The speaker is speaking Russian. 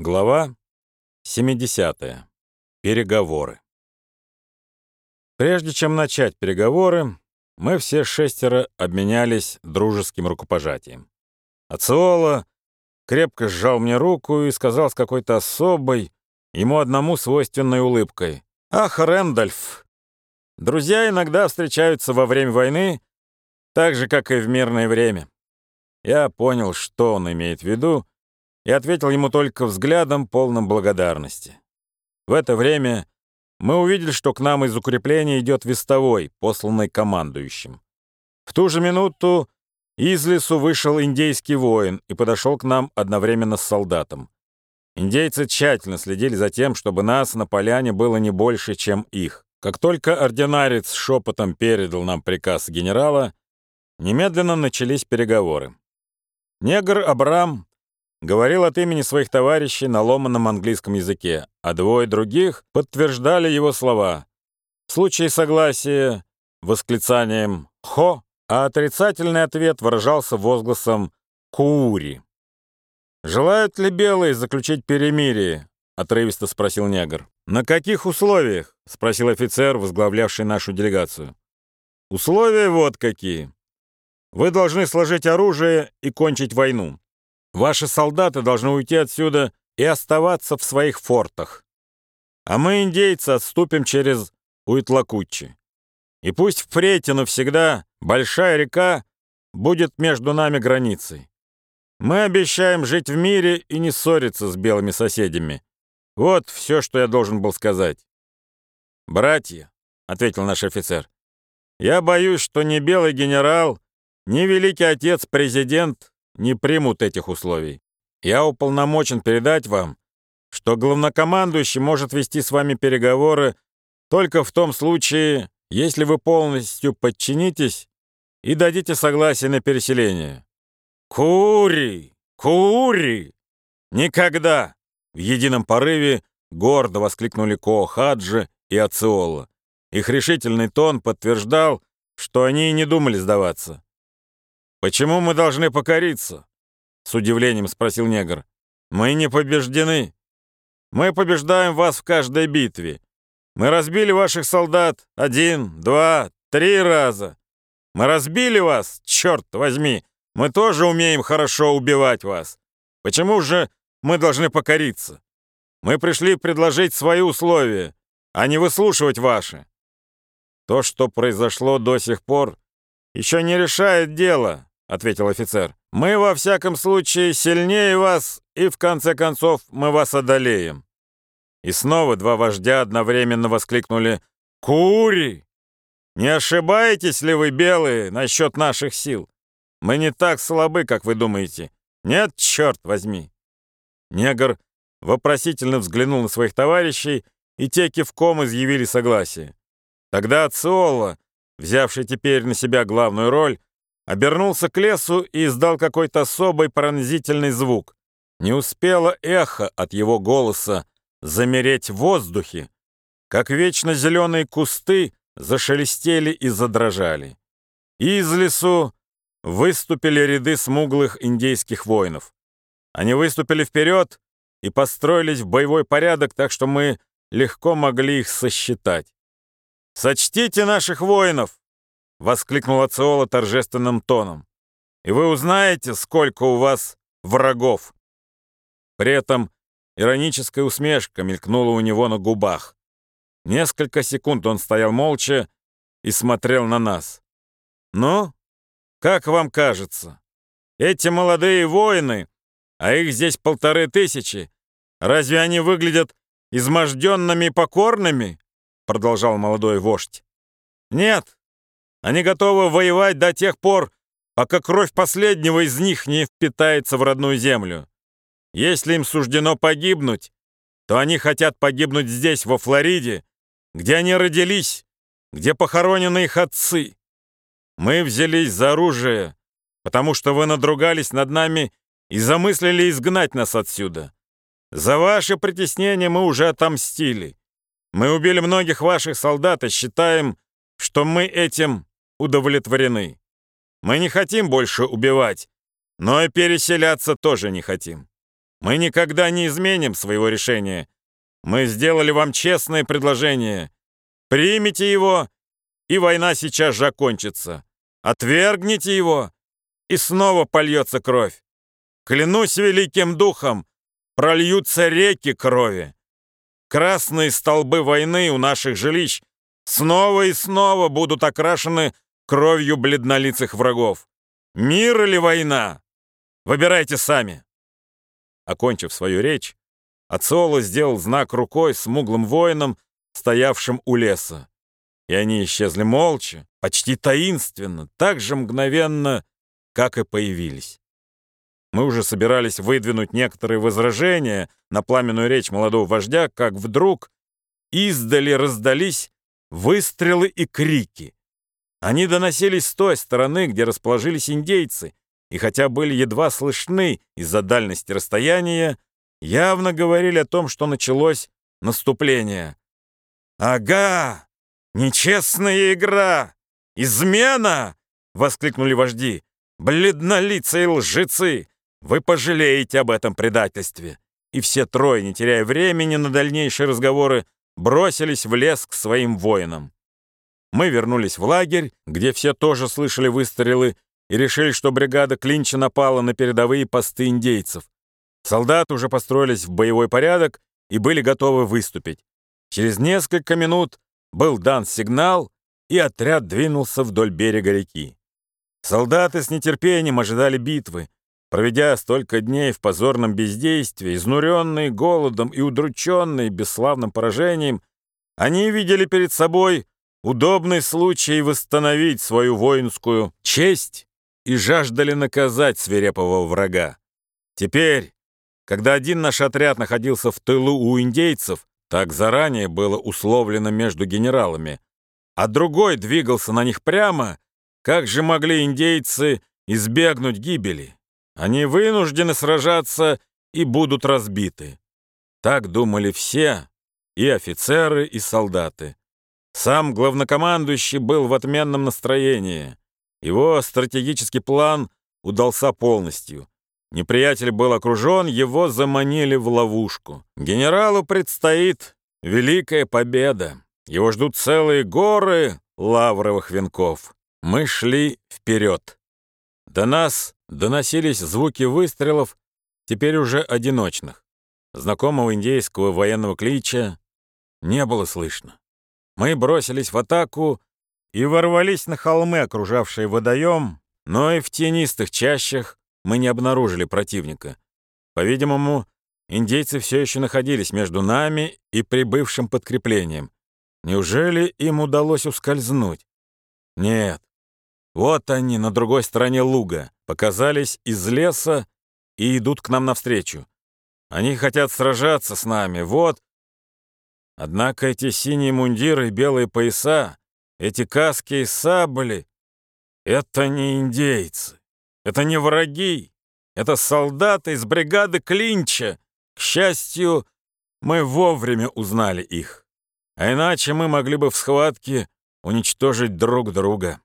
Глава 70. Переговоры. Прежде чем начать переговоры, мы все шестеро обменялись дружеским рукопожатием. Ациола крепко сжал мне руку и сказал с какой-то особой, ему одному свойственной улыбкой. «Ах, Рэндольф! Друзья иногда встречаются во время войны, так же, как и в мирное время». Я понял, что он имеет в виду, и ответил ему только взглядом, полным благодарности. В это время мы увидели, что к нам из укрепления идет вестовой, посланный командующим. В ту же минуту из лесу вышел индейский воин и подошел к нам одновременно с солдатом. Индейцы тщательно следили за тем, чтобы нас на поляне было не больше, чем их. Как только ординарец шепотом передал нам приказ генерала, немедленно начались переговоры. Негр Абрам говорил от имени своих товарищей на ломаном английском языке, а двое других подтверждали его слова. В случае согласия — восклицанием «хо», а отрицательный ответ выражался возгласом «куури». «Желают ли белые заключить перемирие?» — отрывисто спросил негр. «На каких условиях?» — спросил офицер, возглавлявший нашу делегацию. «Условия вот какие. Вы должны сложить оружие и кончить войну. Ваши солдаты должны уйти отсюда и оставаться в своих фортах. А мы, индейцы, отступим через Уитлакуччи. И пусть впредь и навсегда большая река будет между нами границей. Мы обещаем жить в мире и не ссориться с белыми соседями. Вот все, что я должен был сказать. «Братья», — ответил наш офицер, — «я боюсь, что ни белый генерал, ни великий отец-президент не примут этих условий. Я уполномочен передать вам, что главнокомандующий может вести с вами переговоры только в том случае, если вы полностью подчинитесь и дадите согласие на переселение. Кури! Кури! Никогда! В едином порыве гордо воскликнули Коохаджи и Ациола. Их решительный тон подтверждал, что они и не думали сдаваться. «Почему мы должны покориться?» — с удивлением спросил негр. «Мы не побеждены. Мы побеждаем вас в каждой битве. Мы разбили ваших солдат один, два, три раза. Мы разбили вас, черт возьми. Мы тоже умеем хорошо убивать вас. Почему же мы должны покориться? Мы пришли предложить свои условия, а не выслушивать ваши. То, что произошло до сих пор, еще не решает дело. — ответил офицер. «Мы, во всяком случае, сильнее вас, и, в конце концов, мы вас одолеем». И снова два вождя одновременно воскликнули «Кури! Не ошибаетесь ли вы, белые, насчет наших сил? Мы не так слабы, как вы думаете. Нет, черт возьми!» Негр вопросительно взглянул на своих товарищей, и те кивком изъявили согласие. Тогда Ациола, взявший теперь на себя главную роль, обернулся к лесу и издал какой-то особый пронзительный звук. Не успело эхо от его голоса замереть в воздухе, как вечно зеленые кусты зашелестели и задрожали. из лесу выступили ряды смуглых индейских воинов. Они выступили вперед и построились в боевой порядок, так что мы легко могли их сосчитать. «Сочтите наших воинов!» — воскликнула Циола торжественным тоном. «И вы узнаете, сколько у вас врагов!» При этом ироническая усмешка мелькнула у него на губах. Несколько секунд он стоял молча и смотрел на нас. «Ну, как вам кажется, эти молодые воины, а их здесь полторы тысячи, разве они выглядят изможденными и покорными?» продолжал молодой вождь. «Нет, они готовы воевать до тех пор, пока кровь последнего из них не впитается в родную землю. Если им суждено погибнуть, то они хотят погибнуть здесь, во Флориде, где они родились, где похоронены их отцы. Мы взялись за оружие, потому что вы надругались над нами и замыслили изгнать нас отсюда. За ваше притеснение мы уже отомстили. Мы убили многих ваших солдат и считаем, что мы этим удовлетворены. Мы не хотим больше убивать, но и переселяться тоже не хотим. Мы никогда не изменим своего решения. Мы сделали вам честное предложение. Примите его, и война сейчас же окончится. Отвергните его, и снова польется кровь. Клянусь великим духом, прольются реки крови. Красные столбы войны у наших жилищ снова и снова будут окрашены кровью бледнолицых врагов. Мир или война? Выбирайте сами. Окончив свою речь, Ацоло сделал знак рукой смуглым воинам, стоявшим у леса. И они исчезли молча, почти таинственно, так же мгновенно, как и появились. Мы уже собирались выдвинуть некоторые возражения на пламенную речь молодого вождя, как вдруг издали раздались выстрелы и крики. Они доносились с той стороны, где расположились индейцы, и хотя были едва слышны из-за дальности расстояния, явно говорили о том, что началось наступление. «Ага! Нечестная игра! Измена!» — воскликнули вожди. «Бледнолицые лжецы! Вы пожалеете об этом предательстве!» И все трое, не теряя времени на дальнейшие разговоры, бросились в лес к своим воинам. Мы вернулись в лагерь, где все тоже слышали выстрелы, и решили, что бригада Клинча напала на передовые посты индейцев. Солдаты уже построились в боевой порядок и были готовы выступить. Через несколько минут был дан сигнал, и отряд двинулся вдоль берега реки. Солдаты с нетерпением ожидали битвы. Проведя столько дней в позорном бездействии, изнуренные голодом и удрученные бесславным поражением, они видели перед собой удобный случай восстановить свою воинскую честь и жаждали наказать свирепого врага. Теперь, когда один наш отряд находился в тылу у индейцев, так заранее было условлено между генералами, а другой двигался на них прямо, как же могли индейцы избегнуть гибели? Они вынуждены сражаться и будут разбиты. Так думали все, и офицеры, и солдаты. Сам главнокомандующий был в отменном настроении. Его стратегический план удался полностью. Неприятель был окружен, его заманили в ловушку. Генералу предстоит великая победа. Его ждут целые горы лавровых венков. Мы шли вперед. До нас доносились звуки выстрелов, теперь уже одиночных. Знакомого индейского военного клича не было слышно. Мы бросились в атаку и ворвались на холмы, окружавшие водоем, но и в тенистых чащах мы не обнаружили противника. По-видимому, индейцы все еще находились между нами и прибывшим подкреплением. Неужели им удалось ускользнуть? Нет. Вот они, на другой стороне луга, показались из леса и идут к нам навстречу. Они хотят сражаться с нами, вот. Однако эти синие мундиры и белые пояса, эти каски и сабли — это не индейцы. Это не враги, это солдаты из бригады Клинча. К счастью, мы вовремя узнали их. А иначе мы могли бы в схватке уничтожить друг друга.